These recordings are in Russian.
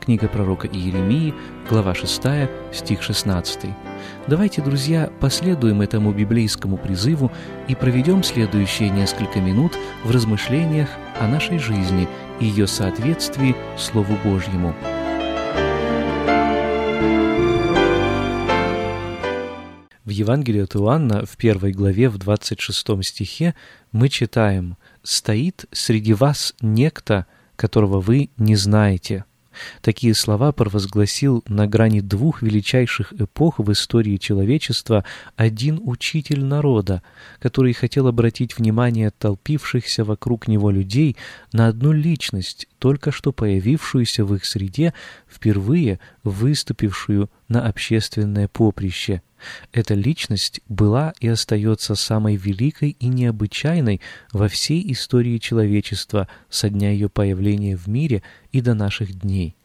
Книга пророка Иеремии, глава 6, стих 16. Давайте, друзья, последуем этому библейскому призыву и проведем следующие несколько минут в размышлениях о нашей жизни и ее соответствии Слову Божьему. В Евангелии от Иоанна в первой главе в 26 стихе мы читаем «Стоит среди вас некто, которого вы не знаете». Такие слова провозгласил на грани двух величайших эпох в истории человечества один учитель народа, который хотел обратить внимание толпившихся вокруг него людей на одну личность, только что появившуюся в их среде, впервые выступившую на общественное поприще. Эта личность была и остается самой великой и необычайной во всей истории человечества со дня ее появления в мире и до наших дней.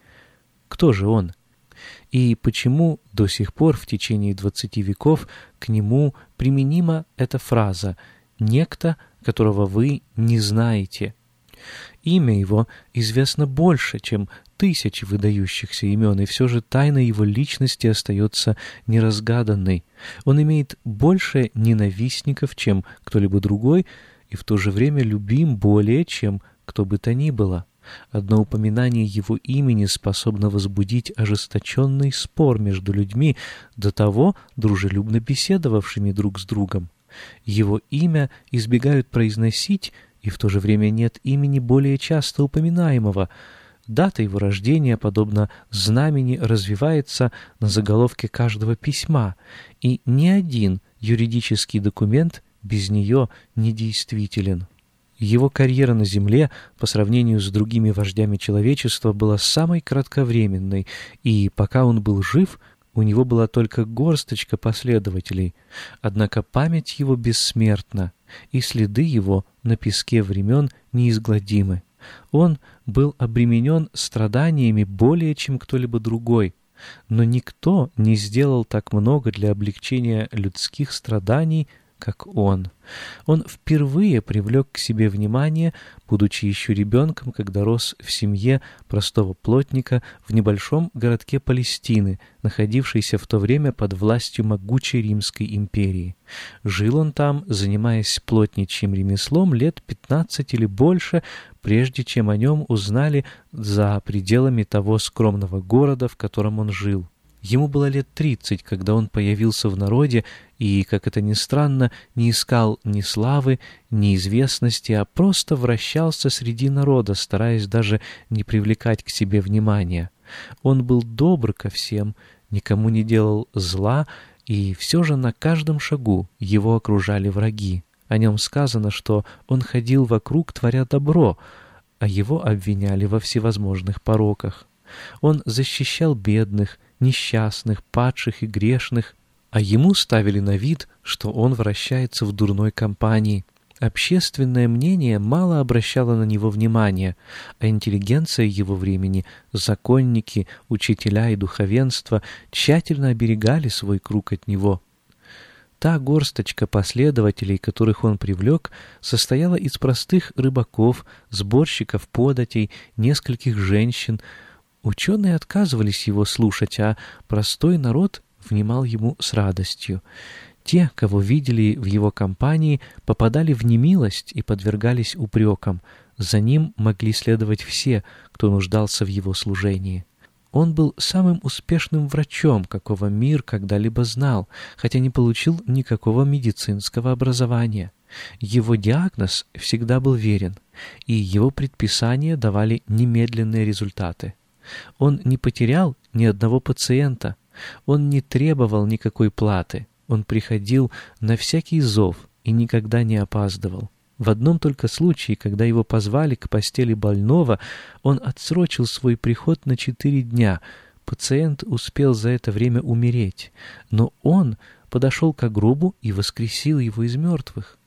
Кто же он? И почему до сих пор в течение двадцати веков к нему применима эта фраза «некто, которого вы не знаете»? Имя его известно больше, чем тысячи выдающихся имен, и все же тайна его личности остается неразгаданной. Он имеет больше ненавистников, чем кто-либо другой, и в то же время любим более, чем кто бы то ни было. Одно упоминание его имени способно возбудить ожесточенный спор между людьми, до того дружелюбно беседовавшими друг с другом. Его имя избегают произносить, и в то же время нет имени более часто упоминаемого. Дата его рождения, подобно знамени, развивается на заголовке каждого письма, и ни один юридический документ без нее недействителен. Его карьера на Земле по сравнению с другими вождями человечества была самой кратковременной, и пока он был жив, у него была только горсточка последователей. Однако память его бессмертна, и следы его на песке времен неизгладимы. Он был обременен страданиями более, чем кто-либо другой, но никто не сделал так много для облегчения людских страданий, как он. Он впервые привлек к себе внимание, будучи еще ребенком, когда рос в семье простого плотника в небольшом городке Палестины, находившейся в то время под властью могучей Римской империи. Жил он там, занимаясь плотничьим ремеслом лет пятнадцать или больше, прежде чем о нем узнали за пределами того скромного города, в котором он жил. Ему было лет тридцать, когда он появился в народе и, как это ни странно, не искал ни славы, ни известности, а просто вращался среди народа, стараясь даже не привлекать к себе внимания. Он был добр ко всем, никому не делал зла, и все же на каждом шагу его окружали враги. О нем сказано, что он ходил вокруг, творя добро, а его обвиняли во всевозможных пороках. Он защищал бедных, несчастных, падших и грешных, а ему ставили на вид, что он вращается в дурной компании. Общественное мнение мало обращало на него внимания, а интеллигенция его времени, законники, учителя и духовенство тщательно оберегали свой круг от него. Та горсточка последователей, которых он привлек, состояла из простых рыбаков, сборщиков податей, нескольких женщин, Ученые отказывались его слушать, а простой народ внимал ему с радостью. Те, кого видели в его компании, попадали в немилость и подвергались упрекам. За ним могли следовать все, кто нуждался в его служении. Он был самым успешным врачом, какого мир когда-либо знал, хотя не получил никакого медицинского образования. Его диагноз всегда был верен, и его предписания давали немедленные результаты. Он не потерял ни одного пациента, он не требовал никакой платы, он приходил на всякий зов и никогда не опаздывал. В одном только случае, когда его позвали к постели больного, он отсрочил свой приход на четыре дня, Пациент успел за это время умереть, но он подошел к гробу и воскресил его из мертвых.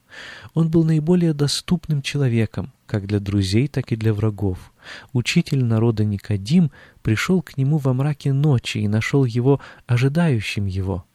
Он был наиболее доступным человеком, как для друзей, так и для врагов. Учитель народа Никодим пришел к нему во мраке ночи и нашел его ожидающим его.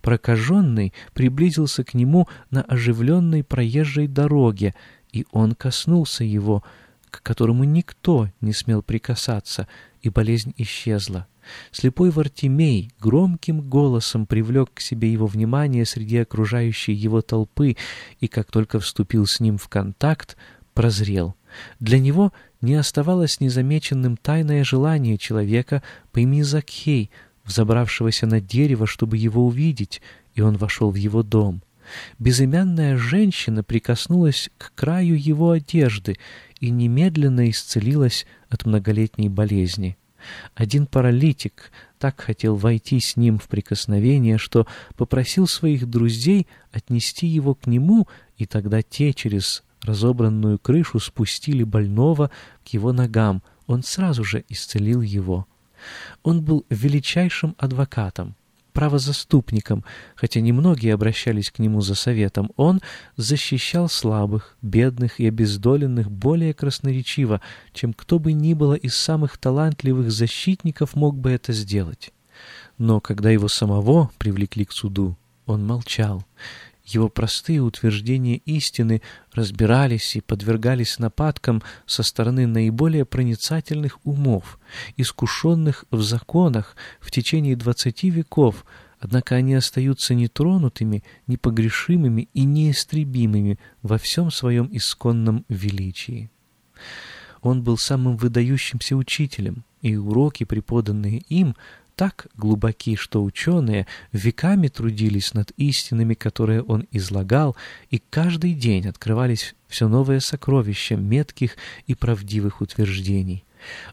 Прокаженный приблизился к нему на оживленной проезжей дороге, и он коснулся его, к которому никто не смел прикасаться, и болезнь исчезла. Слепой Вартимей громким голосом привлек к себе его внимание среди окружающей его толпы, и как только вступил с ним в контакт, прозрел. Для него не оставалось незамеченным тайное желание человека по имени Закхей, взобравшегося на дерево, чтобы его увидеть, и он вошел в его дом. Безымянная женщина прикоснулась к краю его одежды и немедленно исцелилась от многолетней болезни. Один паралитик так хотел войти с ним в прикосновение, что попросил своих друзей отнести его к нему, и тогда те через разобранную крышу спустили больного к его ногам. Он сразу же исцелил его. Он был величайшим адвокатом, правозаступником, хотя немногие обращались к нему за советом. Он защищал слабых, бедных и обездоленных более красноречиво, чем кто бы ни было из самых талантливых защитников мог бы это сделать. Но когда его самого привлекли к суду, он молчал. Его простые утверждения истины разбирались и подвергались нападкам со стороны наиболее проницательных умов, искушенных в законах в течение двадцати веков, однако они остаются нетронутыми, непогрешимыми и неистребимыми во всем своем исконном величии. Он был самым выдающимся учителем, и уроки, преподанные им, так глубоки, что ученые веками трудились над истинами, которые он излагал, и каждый день открывались все новые сокровища метких и правдивых утверждений.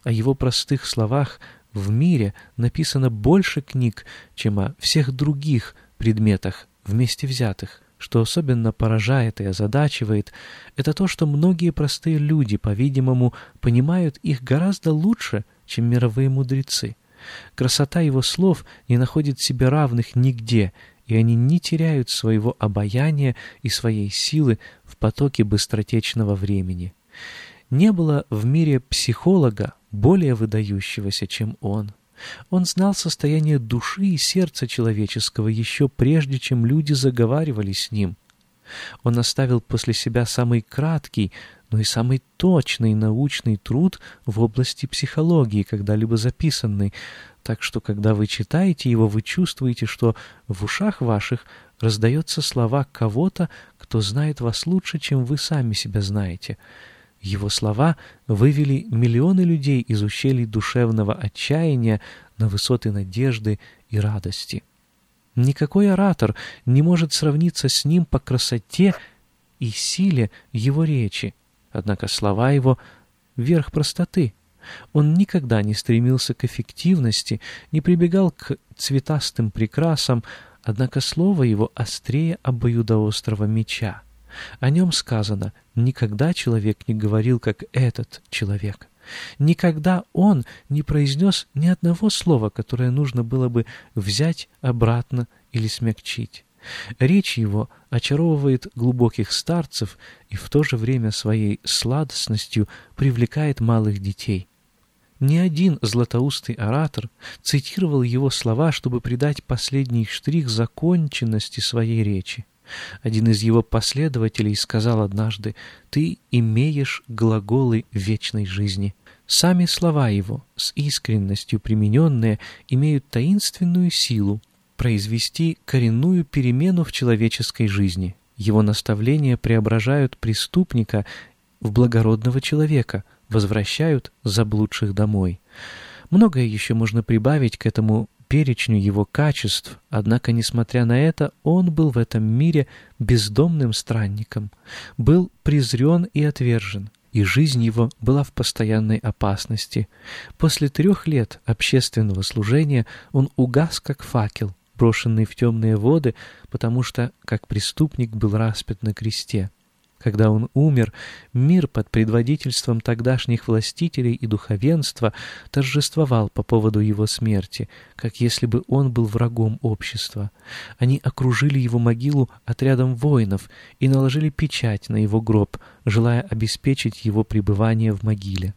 О его простых словах в мире написано больше книг, чем о всех других предметах вместе взятых. Что особенно поражает и озадачивает, это то, что многие простые люди, по-видимому, понимают их гораздо лучше, чем мировые мудрецы. Красота его слов не находит себе равных нигде, и они не теряют своего обаяния и своей силы в потоке быстротечного времени. Не было в мире психолога более выдающегося, чем он. Он знал состояние души и сердца человеческого еще прежде, чем люди заговаривали с ним. Он оставил после себя самый краткий, но и самый точный научный труд в области психологии, когда-либо записанный, так что, когда вы читаете его, вы чувствуете, что в ушах ваших раздаются слова кого-то, кто знает вас лучше, чем вы сами себя знаете. Его слова вывели миллионы людей из ущелий душевного отчаяния на высоты надежды и радости. Никакой оратор не может сравниться с ним по красоте и силе его речи. Однако слова его — верх простоты. Он никогда не стремился к эффективности, не прибегал к цветастым прикрасам, однако слово его острее обоюдоострого меча. О нем сказано «никогда человек не говорил, как этот человек». Никогда он не произнес ни одного слова, которое нужно было бы взять обратно или смягчить. Речь его очаровывает глубоких старцев и в то же время своей сладостностью привлекает малых детей. Ни один златоустый оратор цитировал его слова, чтобы придать последний штрих законченности своей речи. Один из его последователей сказал однажды «Ты имеешь глаголы вечной жизни». Сами слова его, с искренностью примененные, имеют таинственную силу, произвести коренную перемену в человеческой жизни. Его наставления преображают преступника в благородного человека, возвращают заблудших домой. Многое еще можно прибавить к этому перечню его качеств, однако, несмотря на это, он был в этом мире бездомным странником, был презрен и отвержен, и жизнь его была в постоянной опасности. После трех лет общественного служения он угас, как факел, брошенный в темные воды, потому что, как преступник, был распят на кресте. Когда он умер, мир под предводительством тогдашних властителей и духовенства торжествовал по поводу его смерти, как если бы он был врагом общества. Они окружили его могилу отрядом воинов и наложили печать на его гроб, желая обеспечить его пребывание в могиле.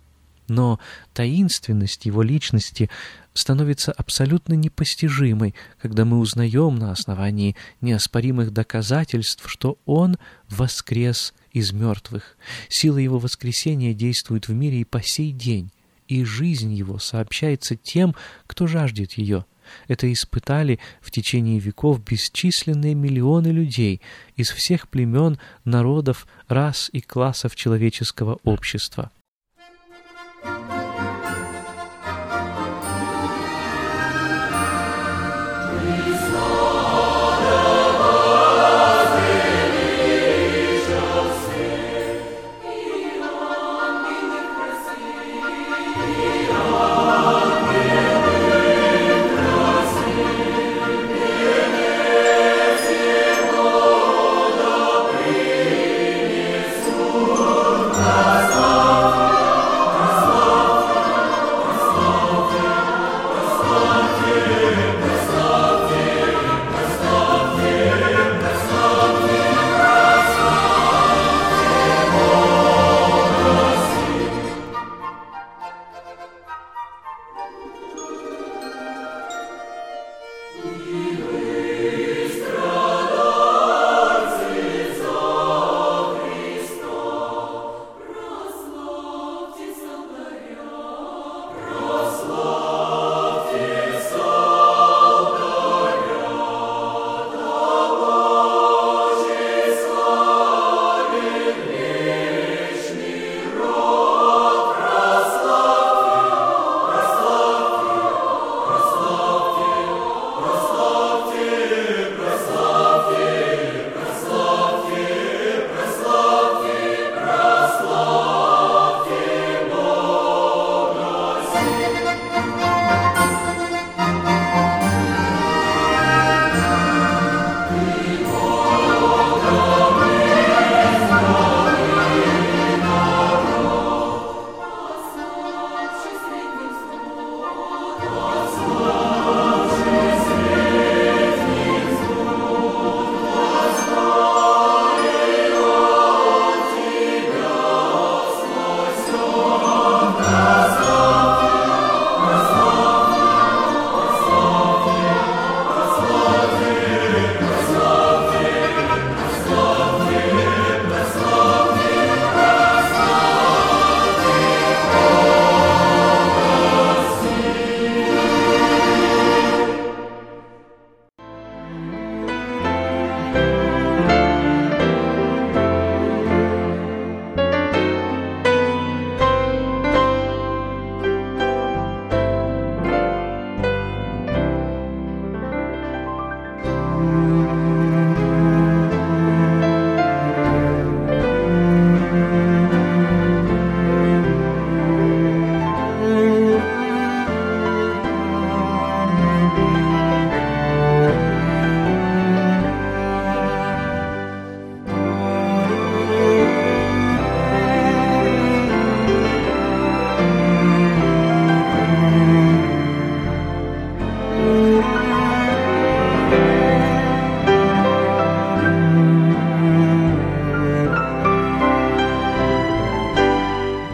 Но таинственность его личности становится абсолютно непостижимой, когда мы узнаем на основании неоспоримых доказательств, что Он воскрес из мертвых. Сила Его воскресения действует в мире и по сей день, и жизнь Его сообщается тем, кто жаждет ее. Это испытали в течение веков бесчисленные миллионы людей из всех племен, народов, рас и классов человеческого общества.